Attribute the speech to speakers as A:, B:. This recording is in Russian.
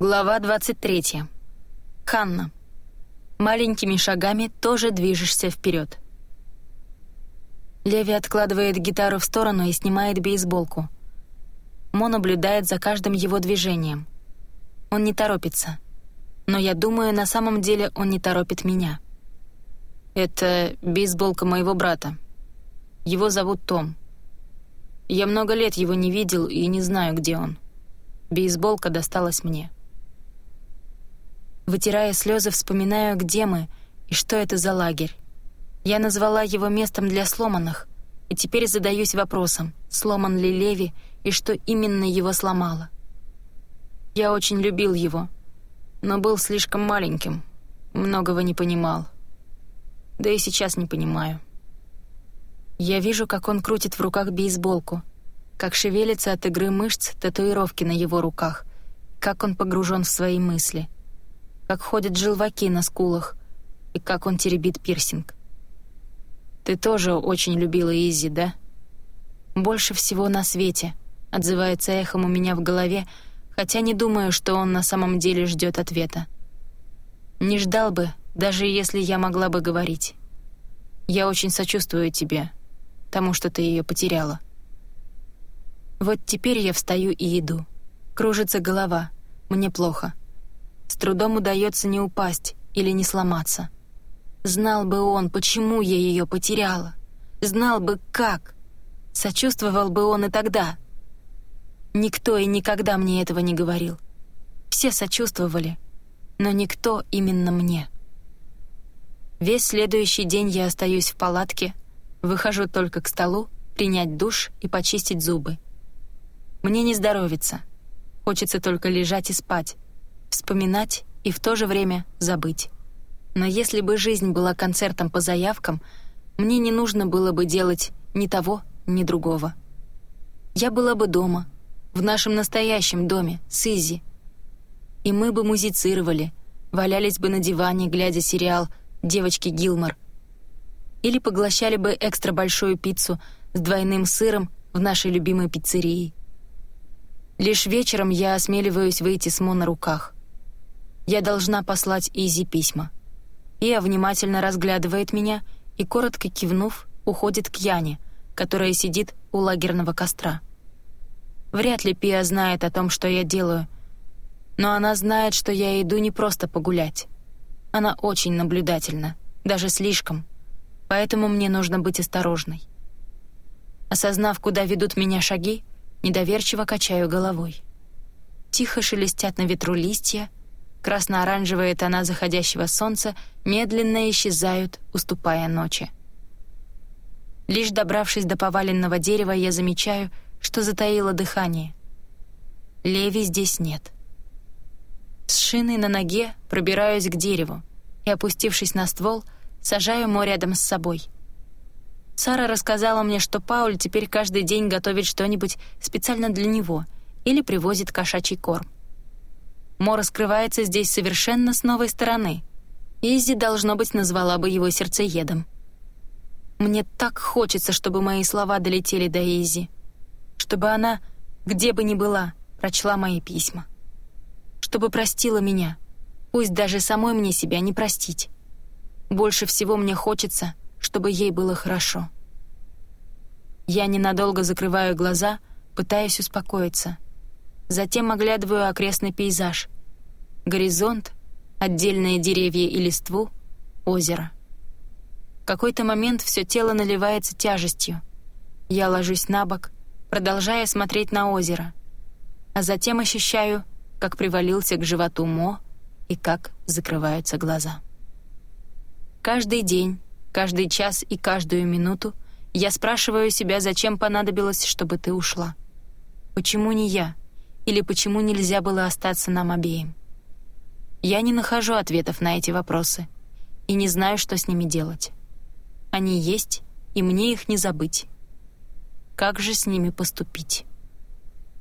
A: Глава 23. Ханна. Маленькими шагами тоже движешься вперед. Леви откладывает гитару в сторону и снимает бейсболку. Мо наблюдает за каждым его движением. Он не торопится. Но я думаю, на самом деле он не торопит меня. Это бейсболка моего брата. Его зовут Том. Я много лет его не видел и не знаю, где он. Бейсболка досталась мне. Вытирая слезы, вспоминаю, где мы и что это за лагерь. Я назвала его местом для сломанных, и теперь задаюсь вопросом, сломан ли Леви и что именно его сломало. Я очень любил его, но был слишком маленьким, многого не понимал. Да и сейчас не понимаю. Я вижу, как он крутит в руках бейсболку, как шевелится от игры мышц татуировки на его руках, как он погружен в свои мысли — как ходят желваки на скулах и как он теребит пирсинг. «Ты тоже очень любила Изи, да?» «Больше всего на свете», — отзывается эхом у меня в голове, хотя не думаю, что он на самом деле ждет ответа. «Не ждал бы, даже если я могла бы говорить. Я очень сочувствую тебе, тому, что ты ее потеряла». Вот теперь я встаю и иду. Кружится голова, мне плохо — с трудом удается не упасть или не сломаться. Знал бы он, почему я ее потеряла. Знал бы, как. Сочувствовал бы он и тогда. Никто и никогда мне этого не говорил. Все сочувствовали, но никто именно мне. Весь следующий день я остаюсь в палатке, выхожу только к столу, принять душ и почистить зубы. Мне не здоровится. Хочется только лежать и спать, вспоминать и в то же время забыть. Но если бы жизнь была концертом по заявкам, мне не нужно было бы делать ни того, ни другого. Я была бы дома, в нашем настоящем доме, с Изи. И мы бы музицировали, валялись бы на диване, глядя сериал «Девочки Гилмор». Или поглощали бы экстра большую пиццу с двойным сыром в нашей любимой пиццерии. Лишь вечером я осмеливаюсь выйти с Мо на руках. Я должна послать Изи письма. Ия внимательно разглядывает меня и, коротко кивнув, уходит к Яне, которая сидит у лагерного костра. Вряд ли Пия знает о том, что я делаю, но она знает, что я иду не просто погулять. Она очень наблюдательна, даже слишком, поэтому мне нужно быть осторожной. Осознав, куда ведут меня шаги, недоверчиво качаю головой. Тихо шелестят на ветру листья, Красно-оранжевые тона заходящего солнца медленно исчезают, уступая ночи. Лишь добравшись до поваленного дерева, я замечаю, что затаило дыхание. Леви здесь нет. С шиной на ноге пробираюсь к дереву и, опустившись на ствол, сажаю Мо рядом с собой. Сара рассказала мне, что Пауль теперь каждый день готовит что-нибудь специально для него или привозит кошачий корм. Мо раскрывается здесь совершенно с новой стороны. Изи, должно быть, назвала бы его сердцеедом. Мне так хочется, чтобы мои слова долетели до Изи. Чтобы она, где бы ни была, прочла мои письма. Чтобы простила меня. Пусть даже самой мне себя не простить. Больше всего мне хочется, чтобы ей было хорошо. Я ненадолго закрываю глаза, пытаясь успокоиться — Затем оглядываю окрестный пейзаж. Горизонт, отдельные деревья и листву, озеро. В какой-то момент все тело наливается тяжестью. Я ложусь на бок, продолжая смотреть на озеро, а затем ощущаю, как привалился к животу Мо и как закрываются глаза. Каждый день, каждый час и каждую минуту я спрашиваю себя, зачем понадобилось, чтобы ты ушла. Почему не я? Или почему нельзя было остаться нам обеим. Я не нахожу ответов на эти вопросы и не знаю, что с ними делать. Они есть, и мне их не забыть. Как же с ними поступить?